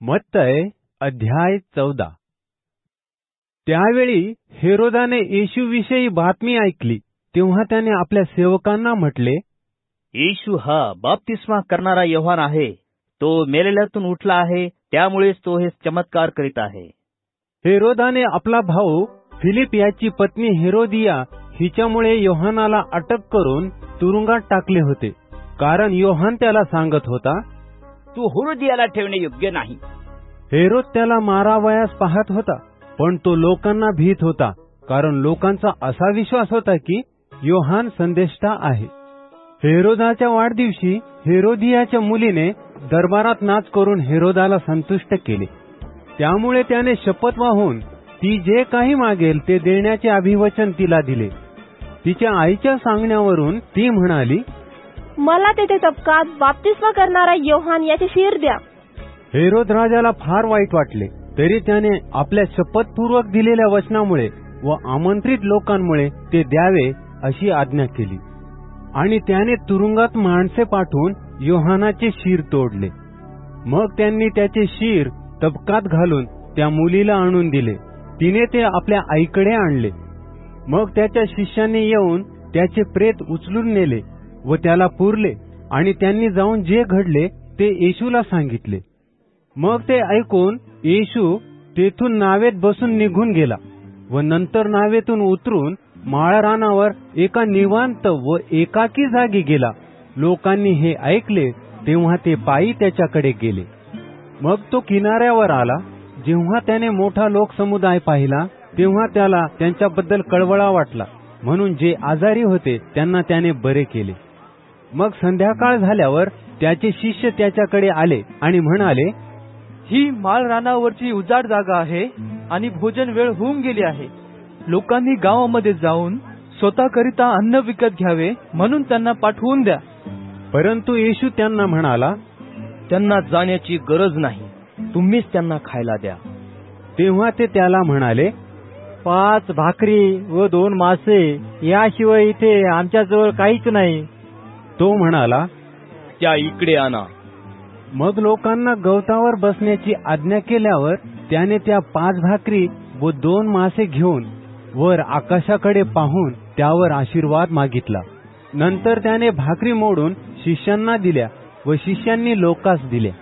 मत्तय अध्याय चौदा. त्यावेळी हेरोदाने येशूविषयी बातमी ऐकली. तेव्हा त्याने आपल्या सेवकांना म्हटले येशू हा बाप्तिस्मा करणारा योहान आहे. तो मेलेल्यातून उठला आहे त्यामुळेच तो हे चमत्कार करीत आहे. हेरोदाने आपला भाऊ फिलिप याची पत्नी हेरोदिया हिच्यामुळे योहानाला अटक करून तुरुंगात टाकले होते. कारण योहान त्याला सांगत होता तू हुरुदियाला ठेवणे योग्य नाही. हेरोद त्याला मारावयास पाहत होता पण तो लोकांना भीत होता कारण लोकांचा असा विश्वास होता की योहान संदेष्टा आहे. हेरोदाच्या वाढदिवशी हेरोदियाच्या मुलीने दरबारात नाच करून हेरोदाला संतुष्ट केले. त्यामुळे त्याने शपथ वाहून ती जे काही मागेल ते देण्याचे अभिवचन तिला दिले. तिच्या आईच्या सांगण्यावरून ती म्हणाली मला तेथे तबकात बाप्तिस्मा करणारा योहान याचे शिर द्या. हेरोद राजाला फार वाईट वाटले. तरी त्याने आपल्या शपथपूर्वक दिलेल्या वचनामुळे व आमंत्रित लोकांमुळे ते द्यावे अशी आज्ञा केली. आणि त्याने तुरुंगात माणसे पाठवून योहानाचे शिर तोडले. मग त्यांनी त्याचे शिर तबकात घालून त्या मुलीला आणून दिले. तिने ते आपल्या आईकडे आणले. मग त्याच्या शिष्याने येऊन त्याचे प्रेत उचलून नेले. व त्याला पुरले आणि त्यांनी जाऊन जे घडले ते येशूला सांगितले. मग ते ऐकून येशू तेथून नावेत बसून निघून गेला व नंतर नावेतून उतरून माळरानावर एका निवांत व एकाकी जागी गेला. लोकांनी हे ऐकले तेव्हा ते पायी त्याच्याकडे गेले. मग तो किनाऱ्यावर आला. जेव्हा त्याने मोठा लोकसमुदाय पाहिला तेव्हा त्याला त्यांच्याबद्दल कळवळा वाटला. म्हणून जे आजारी होते त्यांना त्याने बरे केले. मग संध्याकाळ झाल्यावर त्याचे शिष्य त्याच्याकडे आले आणि म्हणाले ही माळ रानावरची उजाड जागा आहे आणि भोजन वेळ होऊन गेली आहे. लोकांनी गावामध्ये जाऊन स्वतःकरिता अन्न विकत घ्यावे म्हणून त्यांना पाठवून द्या. परंतु येशू त्यांना म्हणाला त्यांना जाण्याची गरज नाही. तुम्हीच त्यांना खायला द्या. तेव्हा ते त्याला म्हणाले पाच भाकरी व दोन मासे याशिवाय इथे आमच्याजवळ काहीच नाही. तो म्हणाला त्या इकडे आणा. मग लोकांना गवतावर बसण्याची आज्ञा केल्यावर त्याने त्या पाच भाकरी व दोन मासे घेऊन वर आकाशाकडे पाहून त्यावर आशीर्वाद मागितला. नंतर त्याने भाकरी मोडून शिष्यांना दिल्या व शिष्यांनी लोकास दिल्या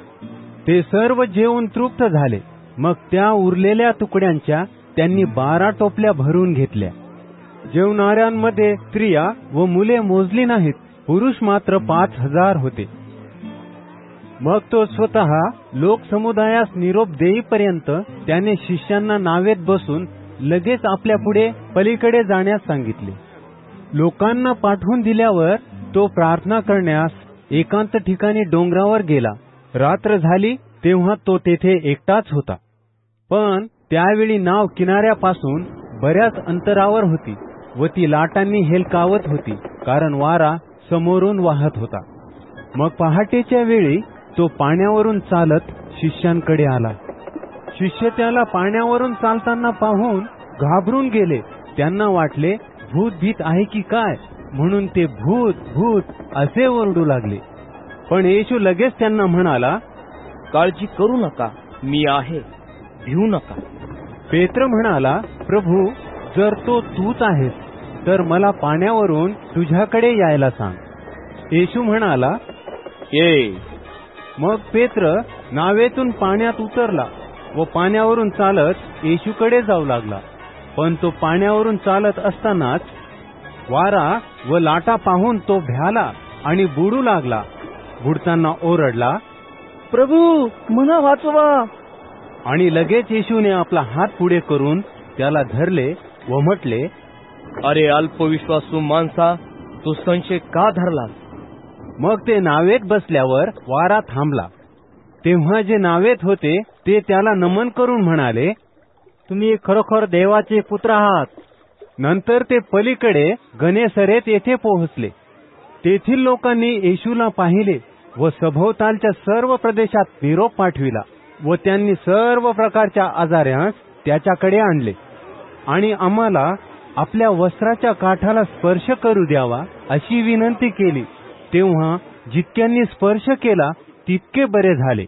ते सर्व जेवून तृप्त झाले. मग त्या उरलेल्या तुकड्यांच्या त्यांनी बारा टोपल्या भरून घेतल्या. जेवणाऱ्यांमध्ये स्त्रिया व मुले मोजली नाहीत. पुरुष मात्र पाच हजार होते. मग तो स्वतः लोकसमुदायास निरोप देईपर्यंत त्याने शिष्यांना नावेत बसून लगेच आपल्या पुढे पलीकडे जाण्यास सांगितले. लोकांना पाठवून दिल्यावर तो प्रार्थना करण्यास एकांत ठिकाणी डोंगरावर गेला. रात्र झाली तेव्हा तो तेथे एकटाच होता. पण त्यावेळी नाव किनाऱ्यापासून बऱ्याच अंतरावर होती व ती लाटांनी हेलकावत होती कारण वारा समोरून वाहत होता. मग पहाटेच्या वेळी तो पाण्यावरून चालत शिष्यांकडे आला. शिष्य त्याला पाण्यावरून चालताना पाहून घाबरून गेले. त्यांना वाटले भूत भीत आहे की काय? म्हणून ते भूत भूत असे ओरडू लागले. पण येशू लगेच त्यांना म्हणाला काळजी करू नका मी आहे. भिवू नका. पेत्र म्हणाला प्रभू जर तो तूच आहेस तर मला पाण्यावरून तुझ्याकडे यायला सांग. येशू म्हणाला ये. मग पेत्र नावेतून पाण्यात उतरला व पाण्यावरून चालत येशूकडे जाऊ लागला. पण तो पाण्यावरून चालत असतानाच वारा व लाटा पाहून तो भ्याला आणि बुडू लागला. बुडताना ओरडला प्रभू मला वाचवा. आणि लगेच येशूने आपला हात पुढे करून त्याला धरले व म्हटले अरे अल्पविश्वासू माणसा तू संशय का धरलास? मग ते नावेत बसल्यावर वारा थांबला. तेव्हा जे नावेत होते ते त्याला नमन करून म्हणाले तुम्ही खरोखर देवाचे पुत्र आहात. नंतर ते पलीकडे गणेसरेत येथे पोहोचले. तेथील लोकांनी येशूला पाहिले व सभोवतालच्या सर्व प्रदेशात निरोप पाठविला व त्यांनी सर्व प्रकारच्या आजाऱ्यांस त्याच्याकडे आणले. आणि आम्हाला आपल्या वस्त्राच्या काठाला स्पर्श करू द्यावा अशी विनंती केली. तेव्हा जितक्यांनी स्पर्श केला तितके बरे झाले.